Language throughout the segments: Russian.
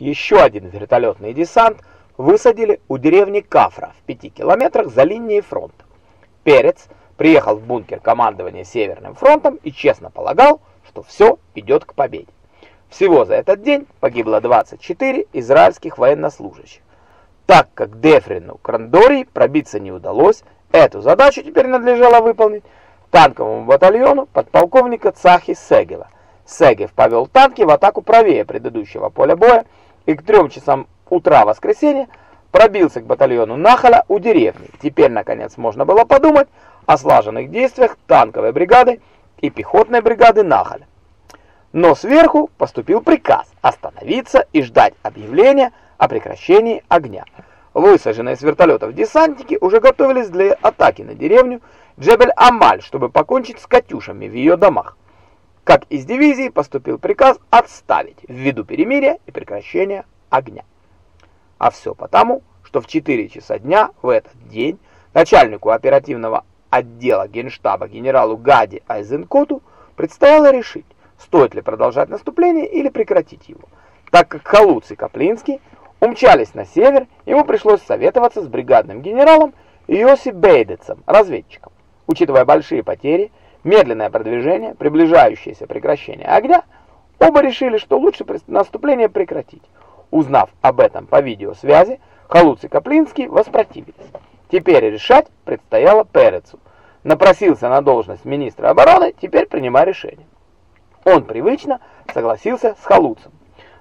еще один вертолетный десант высадили у деревни Кафра в пяти километрах за линией фронта. Перец приехал в бункер командования Северным фронтом и честно полагал, что все идет к победе. Всего за этот день погибло 24 израильских военнослужащих. Так как Дефрину Крандори пробиться не удалось, эту задачу теперь надлежало выполнить танковому батальону подполковника Цахи Сегева. Сегев повел танки в атаку правее предыдущего поля боя и к трем часам утра воскресенья пробился к батальону Нахаля у деревни. Теперь, наконец, можно было подумать о слаженных действиях танковой бригады и пехотной бригады Нахаля. Но сверху поступил приказ остановиться и ждать объявления о прекращении огня. Высаженные с вертолетов десантники уже готовились для атаки на деревню Джебель-Амаль, чтобы покончить с «Катюшами» в ее домах. Как из дивизии поступил приказ отставить ввиду перемирия и прекращения огня. А все потому, что в 4 часа дня в этот день начальнику оперативного отдела Генштаба генералу Гади Айзенкоту предстояло решить, стоит ли продолжать наступление или прекратить его. Так как Халуц и Каплинский умчались на север, ему пришлось советоваться с бригадным генералом Йоси Бейдецем, разведчиком. Учитывая большие потери, медленное продвижение, приближающееся прекращение огня, оба решили, что лучше наступление прекратить. Узнав об этом по видеосвязи, Халуц и Каплинский воспротивились. Теперь решать предстояло Перецу. Напросился на должность министра обороны, теперь принимай решение. Он привычно согласился с Халуцем,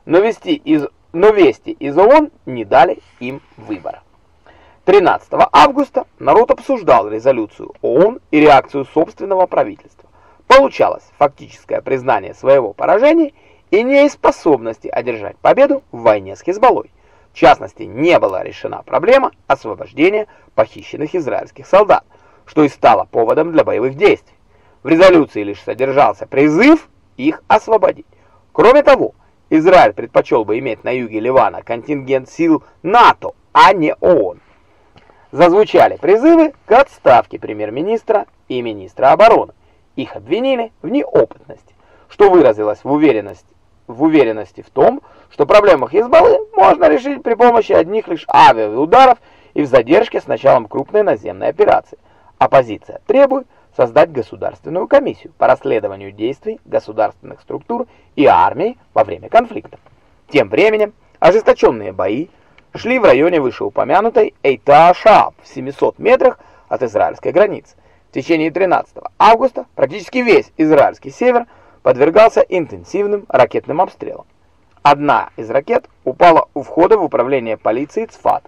но, вести из, но вести из ООН не дали им выбора. 13 августа народ обсуждал резолюцию ООН и реакцию собственного правительства. Получалось фактическое признание своего поражения и неспособности одержать победу в войне с Хизбаллой. В частности, не была решена проблема освобождения похищенных израильских солдат, что и стало поводом для боевых действий. В резолюции лишь содержался призыв их освободить. Кроме того, Израиль предпочел бы иметь на юге Ливана контингент сил НАТО, а не ООН. Зазвучали призывы к отставке премьер-министра и министра обороны. Их обвинили в неопытности, что выразилось в уверенности, в уверенности в том, что проблему Хизбаллы можно решить при помощи одних лишь авиаударов и в задержке с началом крупной наземной операции. Оппозиция требует создать государственную комиссию по расследованию действий государственных структур и армии во время конфликта. Тем временем ожесточенные бои шли в районе вышеупомянутой Эйта-Шааб в 700 метрах от израильской границы. В течение 13 августа практически весь израильский север подвергался интенсивным ракетным обстрелам. Одна из ракет упала у входа в управление полиции Цфат.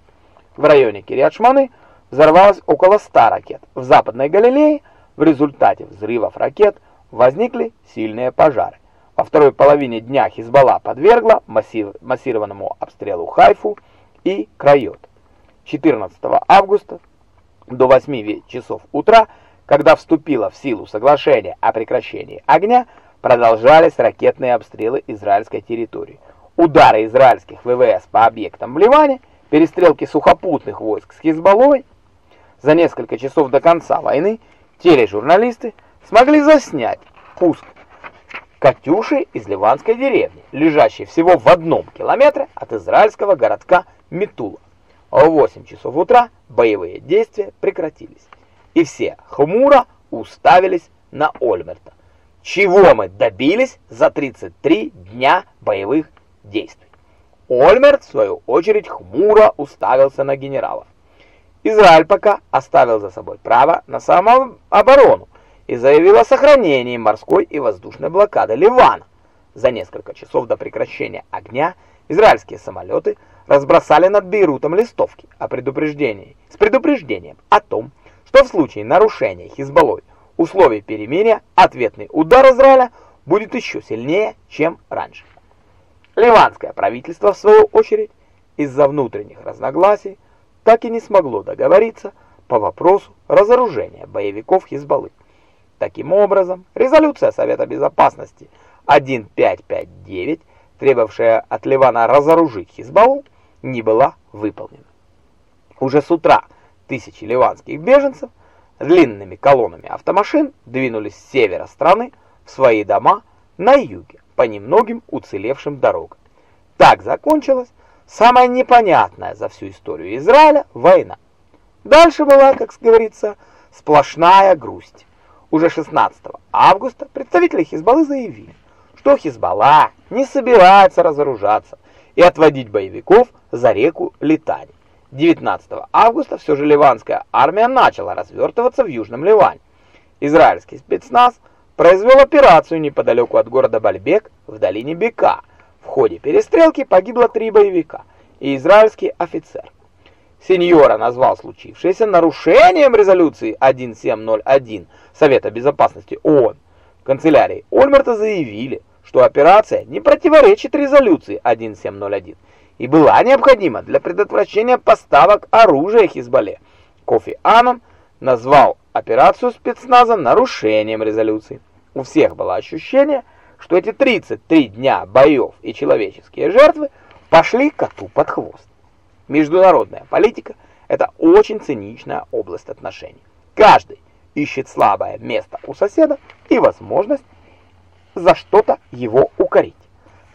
В районе Кириат-Шманы взорвалось около 100 ракет. В Западной Галилее в результате взрывов ракет возникли сильные пожары. Во второй половине дня Хизбалла подвергла массированному обстрелу Хайфу и Крайот. 14 августа до 8 часов утра, когда вступило в силу соглашение о прекращении огня, продолжались ракетные обстрелы израильской территории. Удары израильских ВВС по объектам в Ливане, перестрелки сухопутных войск с Хизбаллой. За несколько часов до конца войны тележурналисты смогли заснять пуск «Катюши» из ливанской деревни, лежащей всего в одном километре от израильского городка Метула. В 8 часов утра боевые действия прекратились, и все хмуро уставились на Ольмерта. Чего мы добились за 33 дня боевых действий? Ольмерт, в свою очередь, хмуро уставился на генералов. Израиль пока оставил за собой право на самооборону и заявил о сохранении морской и воздушной блокады Ливана. За несколько часов до прекращения огня израильские самолеты разбросали над Бейрутом листовки о предупреждении с предупреждением о том, что в случае нарушения Хизбаллой условий перемирия ответный удар Израиля будет еще сильнее, чем раньше. Ливанское правительство, в свою очередь, из-за внутренних разногласий, так и не смогло договориться по вопросу разоружения боевиков Хизбаллы. Таким образом, резолюция Совета Безопасности 1559, требовавшая от Ливана разоружить Хизбаллу, не была выполнена. Уже с утра тысячи ливанских беженцев длинными колоннами автомашин двинулись с севера страны в свои дома на юге по немногим уцелевшим дорогам. Так закончилась самая непонятная за всю историю Израиля война. Дальше была, как говорится, сплошная грусть. Уже 16 августа представители Хизбаллы заявили, что Хизбалла не собирается разоружаться и отводить боевиков за реку Литани. 19 августа все же ливанская армия начала развертываться в Южном Ливане. Израильский спецназ произвел операцию неподалеку от города Бальбек в долине Бека. В ходе перестрелки погибло три боевика и израильский офицер. Сеньора назвал случившееся нарушением резолюции 1701 Совета Безопасности ООН. В канцелярии Ольмерта заявили, что операция не противоречит резолюции 1701 и была необходима для предотвращения поставок оружия Хизбалле. Кофи Аннан назвал операцию спецназа нарушением резолюции. У всех было ощущение, что эти 33 дня боев и человеческие жертвы пошли коту под хвост. Международная политика – это очень циничная область отношений. Каждый ищет слабое место у соседа и возможность за что-то его укорить.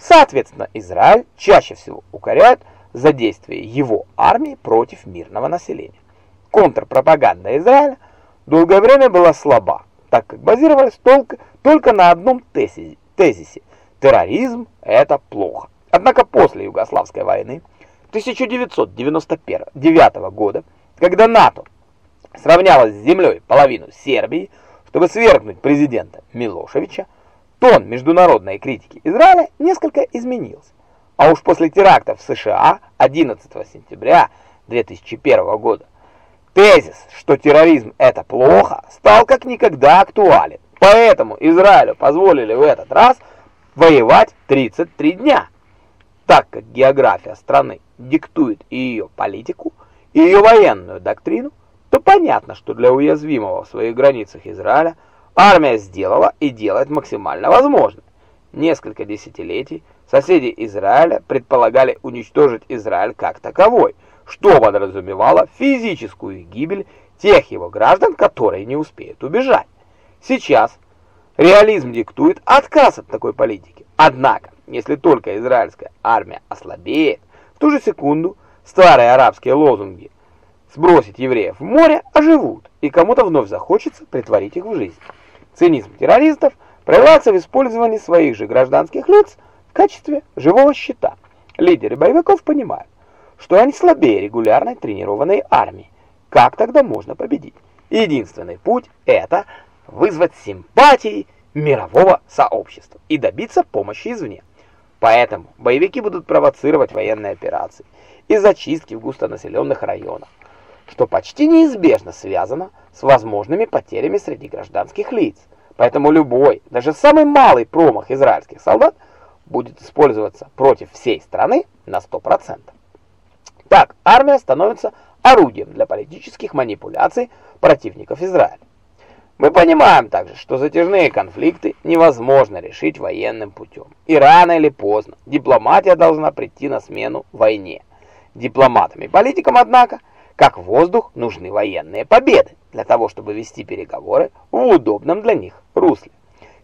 Соответственно, Израиль чаще всего укоряет за действия его армии против мирного населения. Контрпропаганда Израиля долгое время была слаба, так как базировалась только, только на одном тезисе – терроризм – это плохо. Однако после Югославской войны 1999 года, когда НАТО сравнялось с землей половину Сербии, чтобы свергнуть президента Милошевича, тон международной критики Израиля несколько изменился. А уж после терактов в США 11 сентября 2001 года тезис, что терроризм это плохо, стал как никогда актуален. Поэтому Израилю позволили в этот раз воевать 33 дня. Так как география страны диктует и ее политику, и ее военную доктрину, то понятно, что для уязвимого в своих границах Израиля армия сделала и делает максимально возможное. Несколько десятилетий соседи Израиля предполагали уничтожить Израиль как таковой, что подразумевало физическую гибель тех его граждан, которые не успеют убежать. Сейчас реализм диктует отказ от такой политики. Однако, если только израильская армия ослабеет, в ту же секунду старые арабские лозунги «сбросить евреев в море» оживут, и кому-то вновь захочется притворить их в жизнь. Цинизм террористов проявляется в использовании своих же гражданских лиц в качестве живого щита. Лидеры боевиков понимают, что они слабее регулярной тренированной армии. Как тогда можно победить? Единственный путь – это вызвать симпатии мирового сообщества и добиться помощи извне. Поэтому боевики будут провоцировать военные операции и зачистки в густонаселенных районах, что почти неизбежно связано с возможными потерями среди гражданских лиц. Поэтому любой, даже самый малый промах израильских солдат будет использоваться против всей страны на 100%. Так, армия становится орудием для политических манипуляций противников Израиля. Мы понимаем также, что затяжные конфликты невозможно решить военным путем. И рано или поздно дипломатия должна прийти на смену войне. Дипломатам и политикам, однако, как воздух, нужны военные победы для того, чтобы вести переговоры в удобном для них русле.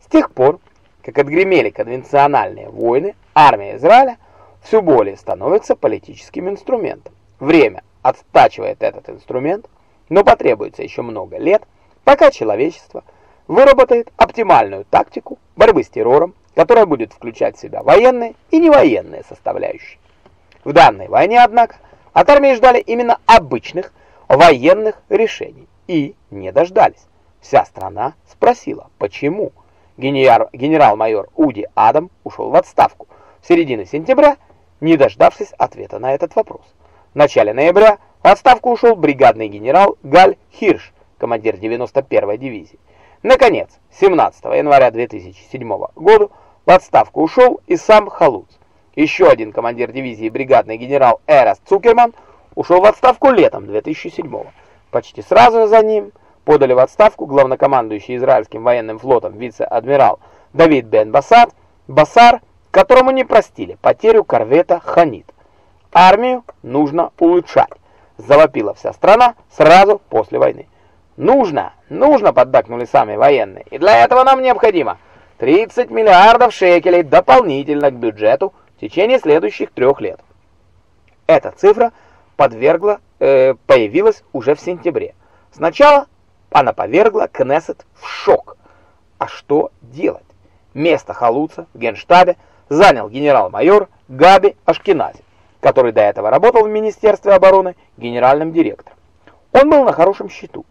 С тех пор, как отгремели конвенциональные войны, армия Израиля все более становится политическим инструментом. Время оттачивает этот инструмент, но потребуется еще много лет, пока человечество выработает оптимальную тактику борьбы с террором, которая будет включать в себя военные и невоенные составляющие. В данной войне, однако, от армии ждали именно обычных военных решений и не дождались. Вся страна спросила, почему генерал-майор Уди Адам ушел в отставку в середине сентября, не дождавшись ответа на этот вопрос. В начале ноября в отставку ушел бригадный генерал Галь Хирш, командир 91-й дивизии. Наконец, 17 января 2007 года в отставку ушел и сам Халуц. Еще один командир дивизии бригадный генерал Эрас Цукерман ушел в отставку летом 2007 года. Почти сразу за ним подали в отставку главнокомандующий израильским военным флотом вице-адмирал Давид бен Басар, Басар, которому не простили потерю корвета «Ханит». Армию нужно улучшать, завопила вся страна сразу после войны. Нужно, нужно, поддакнули сами военные. И для этого нам необходимо 30 миллиардов шекелей дополнительно к бюджету течение следующих трех лет. Эта цифра подвергла, э, появилась уже в сентябре. Сначала она повергла Кнессет в шок. А что делать? Место Халуца в Генштабе занял генерал-майор Габи Ашкенази, который до этого работал в Министерстве обороны генеральным директором. Он был на хорошем счету.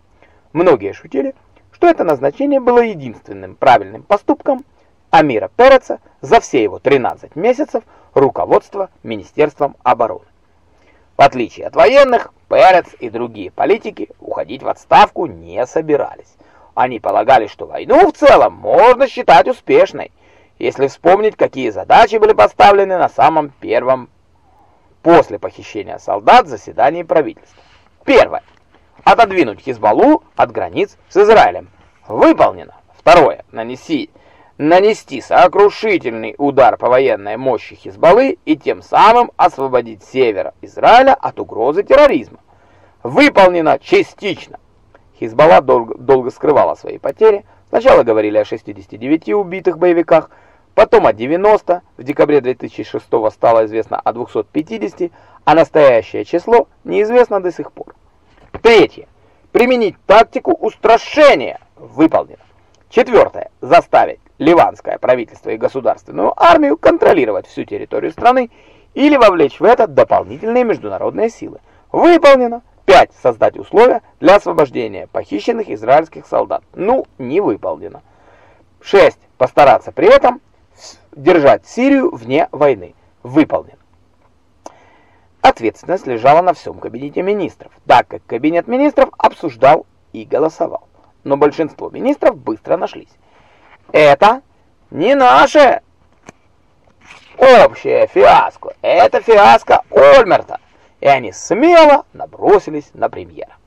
Многие шутили, что это назначение было единственным правильным поступком Амира Переца за все его 13 месяцев руководства Министерством обороны. В отличие от военных, Перец и другие политики уходить в отставку не собирались. Они полагали, что войну в целом можно считать успешной, если вспомнить, какие задачи были поставлены на самом первом после похищения солдат заседании правительства. Первое. Отодвинуть Хизбаллу от границ с Израилем. Выполнено. Второе. Нанеси нанести сокрушительный удар по военной мощи Хизбаллы и тем самым освободить север Израиля от угрозы терроризма. Выполнено частично. Хизбалла долго, долго скрывала свои потери. Сначала говорили о 69 убитых боевиках, потом о 90, в декабре 2006 стало известно о 250, а настоящее число неизвестно до сих пор. Третье. Применить тактику устрашения. Выполнено. Четвертое. Заставить ливанское правительство и государственную армию контролировать всю территорию страны или вовлечь в это дополнительные международные силы. Выполнено. 5. Создать условия для освобождения похищенных израильских солдат. Ну, не выполнено. 6. Постараться при этом держать Сирию вне войны. Выполнено. Ответственность лежала на всем кабинете министров, так как кабинет министров обсуждал и голосовал. Но большинство министров быстро нашлись. Это не наше общее фиаско, это фиаско Ольмерта. И они смело набросились на премьера.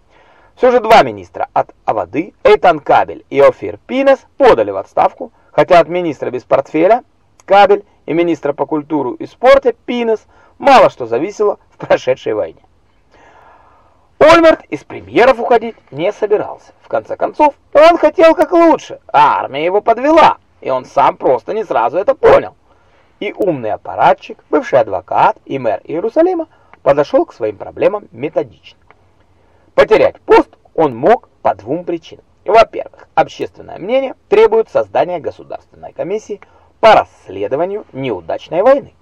Все же два министра от Авады, Эйтан Кабель и Офир Пинес, подали в отставку, хотя от министра без портфеля, Кабель, и министра по культуру и спорту, Пинес, мало что зависело в прошедшей войне. Ольмерт из премьеров уходить не собирался. В конце концов, он хотел как лучше, а армия его подвела, и он сам просто не сразу это понял. И умный аппаратчик, бывший адвокат и мэр Иерусалима, подошел к своим проблемам методично. Потерять пост он мог по двум причинам. Во-первых, общественное мнение требует создания государственной комиссии по расследованию неудачной войны.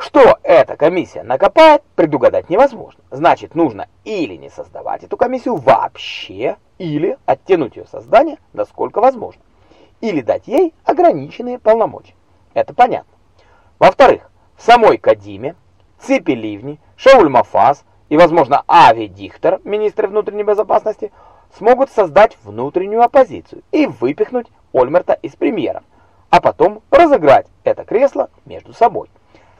Что эта комиссия накопает, предугадать невозможно. Значит, нужно или не создавать эту комиссию вообще, или оттянуть ее создание насколько возможно, или дать ей ограниченные полномочия. Это понятно. Во-вторых, в самой Кадиме Ципи Ливни, Шауль Мафас и, возможно, Ави Дихтер, министры внутренней безопасности, смогут создать внутреннюю оппозицию и выпихнуть Ольмерта из премьера, а потом разыграть это кресло между собой.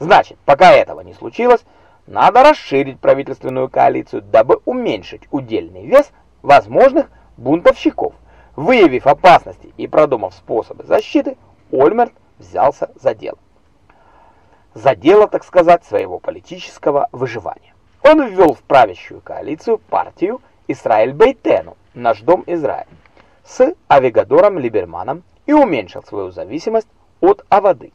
Значит, пока этого не случилось, надо расширить правительственную коалицию, дабы уменьшить удельный вес возможных бунтовщиков. Выявив опасности и продумав способы защиты, Ольмерт взялся за дело. За дело, так сказать, своего политического выживания. Он ввел в правящую коалицию партию Исраэль Бейтену, наш дом Израиль, с Авигадором Либерманом и уменьшил свою зависимость от Авады.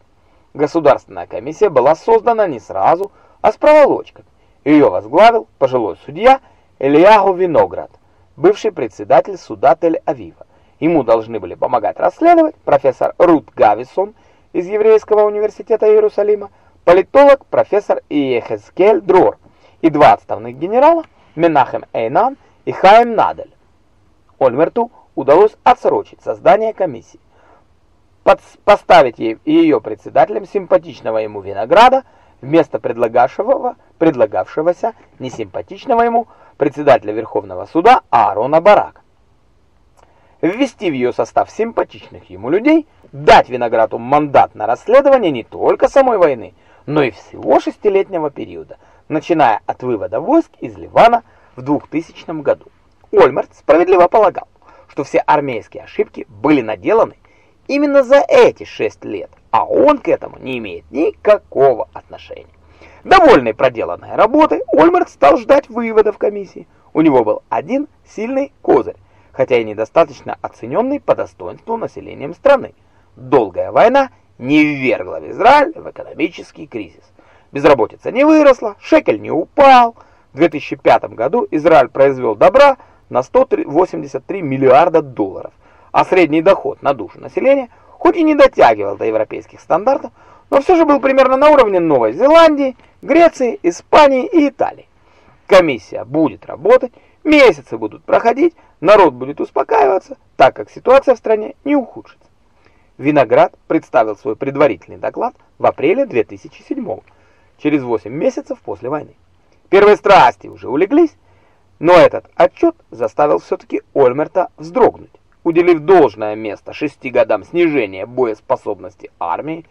Государственная комиссия была создана не сразу, а с проволочкой. Ее возглавил пожилой судья Ильягу Виноград, бывший председатель суда Тель-Авива. Ему должны были помогать расследовать профессор Рут Гависон из Еврейского университета Иерусалима, политолог профессор Иехескель Дрор и два отставных генерала Менахем Эйнан и Хаим Надель. Ольмерту удалось отсрочить создание комиссии поставить ее председателем симпатичного ему Винограда вместо предлагавшего, предлагавшегося несимпатичного ему председателя Верховного суда Аарона Барака. Ввести в ее состав симпатичных ему людей, дать Винограду мандат на расследование не только самой войны, но и всего шестилетнего периода, начиная от вывода войск из Ливана в 2000 году. Ольмерт справедливо полагал, что все армейские ошибки были наделаны именно за эти шесть лет, а он к этому не имеет никакого отношения. Довольный проделанной работой, Ольмерт стал ждать выводов комиссии. У него был один сильный козырь, хотя и недостаточно оцененный по достоинству населением страны. Долгая война не ввергло в Израиль в экономический кризис. Безработица не выросла, шекель не упал. В 2005 году Израиль произвел добра на 183 миллиарда долларов, а средний доход на душу населения хоть и не дотягивал до европейских стандартов, но все же был примерно на уровне Новой Зеландии, Греции, Испании и Италии. Комиссия будет работать, месяцы будут проходить, народ будет успокаиваться, так как ситуация в стране не ухудшится. Виноград представил свой предварительный доклад в апреле 2007 года через 8 месяцев после войны. Первые страсти уже улеглись, но этот отчет заставил все-таки Ольмерта вздрогнуть. Уделив должное место шести годам снижения боеспособности армии,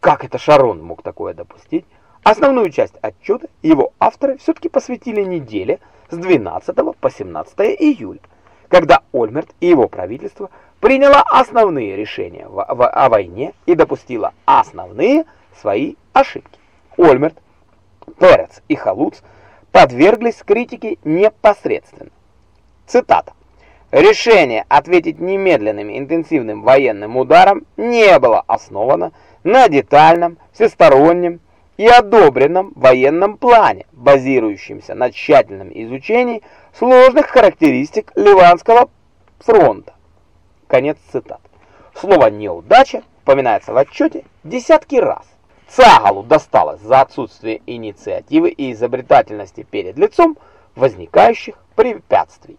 как это Шарон мог такое допустить, основную часть отчета его авторы все-таки посвятили неделе с 12 по 17 июля, когда Ольмерт и его правительство приняло основные решения о войне и допустило основные свои ошибки. Ольмерт, Перец и Халуц подверглись критике непосредственно. Цитата. Решение ответить немедленным интенсивным военным ударом не было основано на детальном, всестороннем и одобренном военном плане, базирующемся на тщательном изучении сложных характеристик Ливанского фронта. Конец цитат. Слово «неудача» упоминается в отчете десятки раз. Цагалу досталось за отсутствие инициативы и изобретательности перед лицом возникающих препятствий.